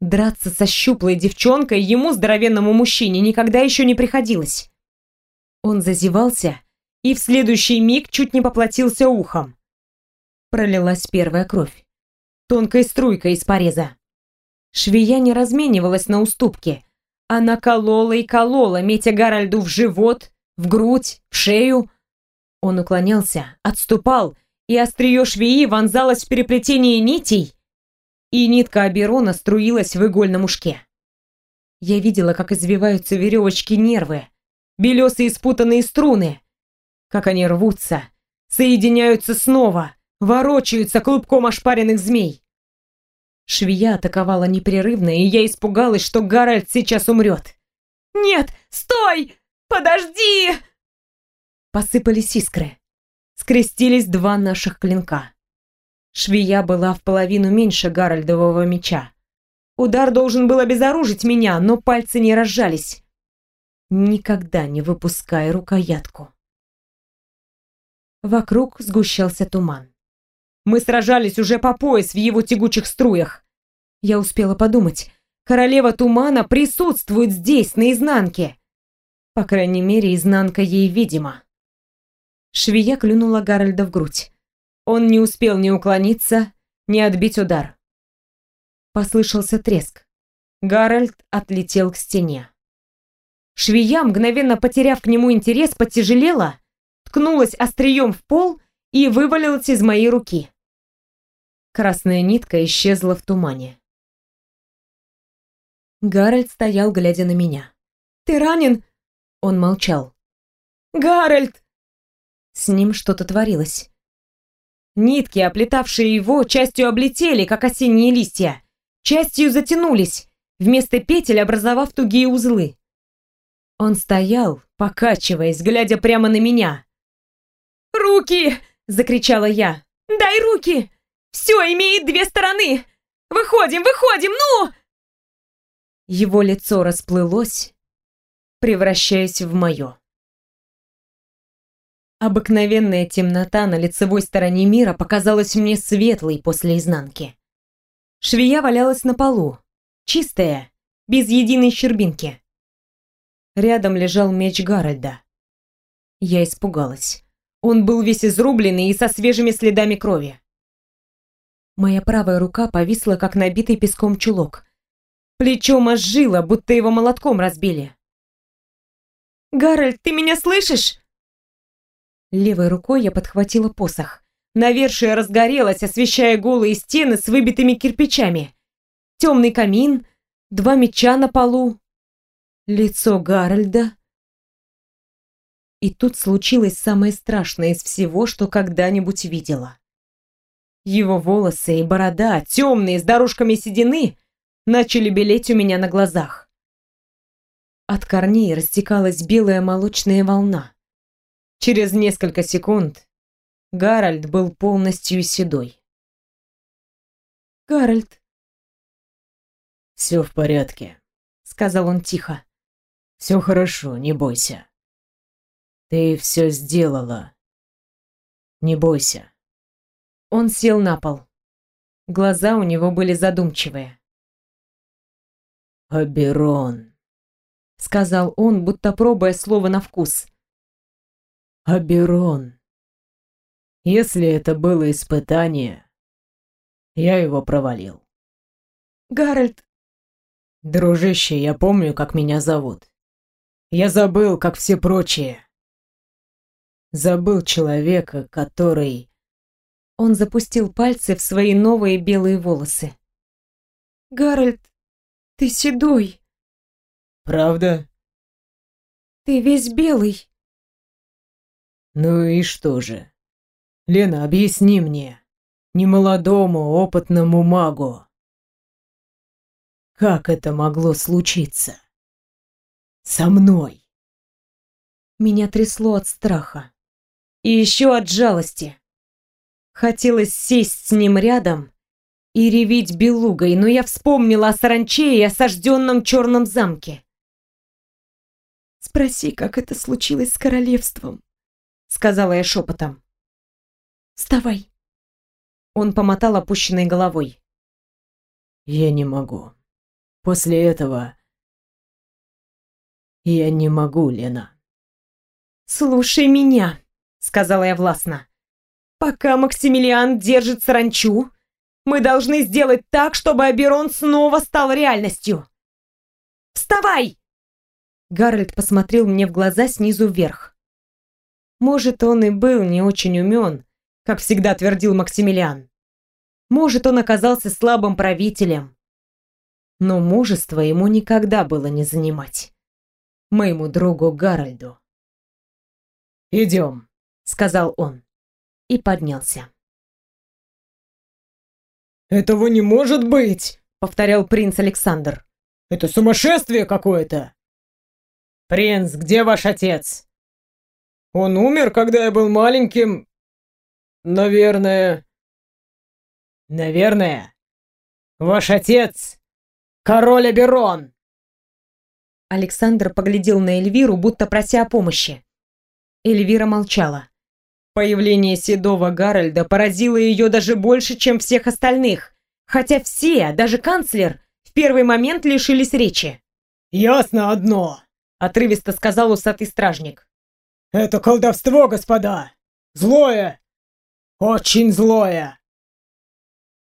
Драться со щуплой девчонкой ему, здоровенному мужчине, никогда еще не приходилось. Он зазевался и в следующий миг чуть не поплатился ухом. Пролилась первая кровь. Тонкой струйкой из пореза. Швея не разменивалась на уступки. Она колола и колола, метя Гарольду в живот, в грудь, в шею. Он уклонялся, отступал, и острие швеи вонзалось в переплетение нитей, и нитка Аберона струилась в игольном ушке. Я видела, как извиваются веревочки нервы, белесые спутанные струны, как они рвутся, соединяются снова, ворочаются клубком ошпаренных змей. Швея атаковала непрерывно, и я испугалась, что Гарольд сейчас умрет. «Нет, стой! Подожди!» Посыпались искры. Скрестились два наших клинка. Швея была в половину меньше Гарольдового меча. Удар должен был обезоружить меня, но пальцы не разжались. Никогда не выпускай рукоятку. Вокруг сгущался туман. Мы сражались уже по пояс в его тягучих струях. Я успела подумать, королева тумана присутствует здесь, на изнанке. По крайней мере, изнанка ей видима. Швея клюнула Гарольда в грудь. Он не успел ни уклониться, ни отбить удар. Послышался треск. Гарольд отлетел к стене. Швея, мгновенно потеряв к нему интерес, потяжелела ткнулась острием в пол и вывалилась из моей руки. Красная нитка исчезла в тумане. Гарольд стоял, глядя на меня. «Ты ранен?» Он молчал. «Гарольд!» С ним что-то творилось. Нитки, оплетавшие его, частью облетели, как осенние листья, частью затянулись, вместо петель образовав тугие узлы. Он стоял, покачиваясь, глядя прямо на меня. «Руки!» — закричала я. «Дай руки! Все имеет две стороны! Выходим, выходим, ну!» Его лицо расплылось, превращаясь в мое. Обыкновенная темнота на лицевой стороне мира показалась мне светлой после изнанки. Швея валялась на полу, чистая, без единой щербинки. Рядом лежал меч Гарольда. Я испугалась. Он был весь изрубленный и со свежими следами крови. Моя правая рука повисла, как набитый песком чулок. Плечо мозжило, будто его молотком разбили. «Гарольд, ты меня слышишь?» Левой рукой я подхватила посох. Навершие разгорелось, освещая голые стены с выбитыми кирпичами. Темный камин, два меча на полу. Лицо Гарольда. И тут случилось самое страшное из всего, что когда-нибудь видела. Его волосы и борода, темные, с дорожками седины, начали белеть у меня на глазах. От корней растекалась белая молочная волна. Через несколько секунд Гарольд был полностью седой. «Гарольд!» «Все в порядке», — сказал он тихо. «Все хорошо, не бойся. Ты все сделала. Не бойся». Он сел на пол. Глаза у него были задумчивые. «Аберон», — сказал он, будто пробуя слово на вкус. «Аберон. Если это было испытание, я его провалил. Гарольд. Дружище, я помню, как меня зовут. Я забыл, как все прочие. Забыл человека, который... Он запустил пальцы в свои новые белые волосы. Гарольд, ты седой. Правда? Ты весь белый. Ну и что же? Лена, объясни мне, немолодому опытному магу, как это могло случиться? Со мной. Меня трясло от страха. И еще от жалости. Хотелось сесть с ним рядом и ревить белугой, но я вспомнила о саранче и осажденном черном замке. «Спроси, как это случилось с королевством», — сказала я шепотом. Вставай. Он помотал опущенной головой. Я не могу. После этого я не могу, Лена. Слушай меня, сказала я властно. Пока Максимилиан держит саранчу, мы должны сделать так, чтобы Аберон снова стал реальностью. Вставай! Гарольд посмотрел мне в глаза снизу вверх. Может, он и был не очень умен, как всегда твердил Максимилиан. Может, он оказался слабым правителем, но мужество ему никогда было не занимать. Моему другу Гарольду. «Идем», — сказал он и поднялся. «Этого не может быть!» — повторял принц Александр. «Это сумасшествие какое-то!» «Принц, где ваш отец?» «Он умер, когда я был маленьким Наверное... Наверное... Ваш отец... Король Аберон!» Александр поглядел на Эльвиру, будто прося о помощи. Эльвира молчала. Появление седого Гарольда поразило ее даже больше, чем всех остальных, хотя все, даже канцлер, в первый момент лишились речи. «Ясно одно», — отрывисто сказал усатый стражник. «Это колдовство, господа! Злое, очень злое.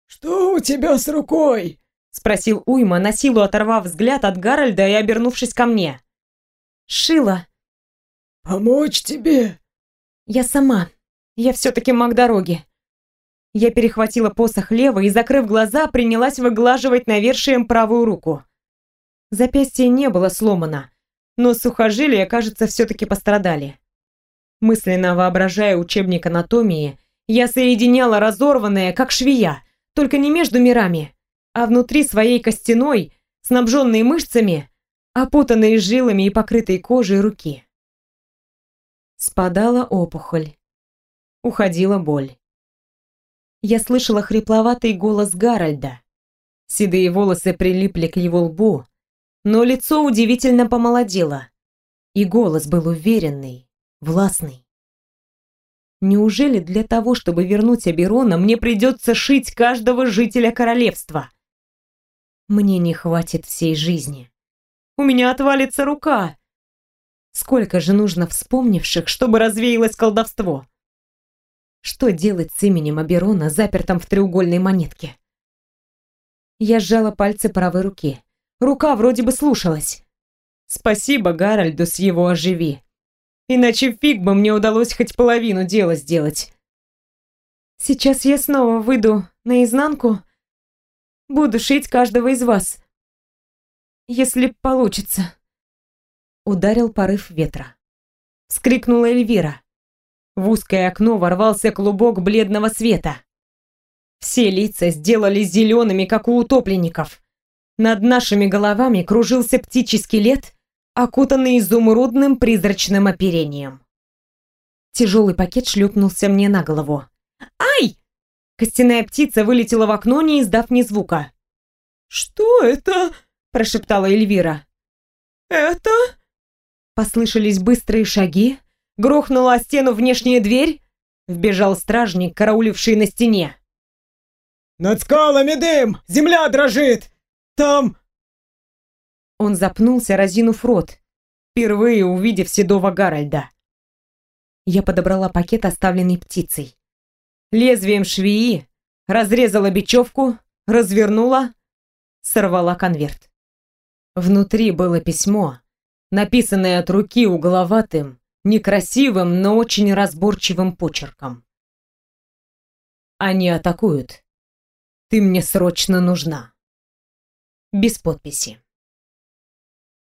Что у тебя с рукой? спросил Уйма, на силу оторвав взгляд от Гарольда и обернувшись ко мне. Шила. Помочь тебе? Я сама. Я все-таки маг дороги. Я перехватила посох левой и, закрыв глаза, принялась выглаживать навершием правую руку. Запястье не было сломано, но сухожилия, кажется, все-таки пострадали. Мысленно воображая учебник анатомии, я соединяла разорванное, как швея, только не между мирами, а внутри своей костяной, снабженной мышцами, опутанной жилами и покрытой кожей руки. Спадала опухоль. Уходила боль. Я слышала хрипловатый голос Гарольда. Седые волосы прилипли к его лбу, но лицо удивительно помолодело, и голос был уверенный, властный. Неужели для того, чтобы вернуть Аберона, мне придется шить каждого жителя королевства? Мне не хватит всей жизни. У меня отвалится рука. Сколько же нужно вспомнивших, чтобы развеялось колдовство? Что делать с именем Аберона, запертым в треугольной монетке? Я сжала пальцы правой руки. Рука вроде бы слушалась. Спасибо Гарольду с его оживи. Иначе фиг бы мне удалось хоть половину дела сделать. Сейчас я снова выйду наизнанку. Буду шить каждого из вас. Если получится. Ударил порыв ветра. — вскрикнула Эльвира. В узкое окно ворвался клубок бледного света. Все лица сделались зелеными, как у утопленников. Над нашими головами кружился птичий скелет, окутанный изумрудным призрачным оперением. Тяжелый пакет шлепнулся мне на голову. «Ай!» Костяная птица вылетела в окно, не издав ни звука. «Что это?» – прошептала Эльвира. «Это?» Послышались быстрые шаги, грохнула о стену внешняя дверь, вбежал стражник, карауливший на стене. «Над скалами дым! Земля дрожит! Там...» Он запнулся, разинув рот, впервые увидев седого Гарольда. Я подобрала пакет, оставленный птицей. Лезвием швеи разрезала бечевку, развернула, сорвала конверт. Внутри было письмо, написанное от руки угловатым, некрасивым, но очень разборчивым почерком. «Они атакуют. Ты мне срочно нужна». Без подписи.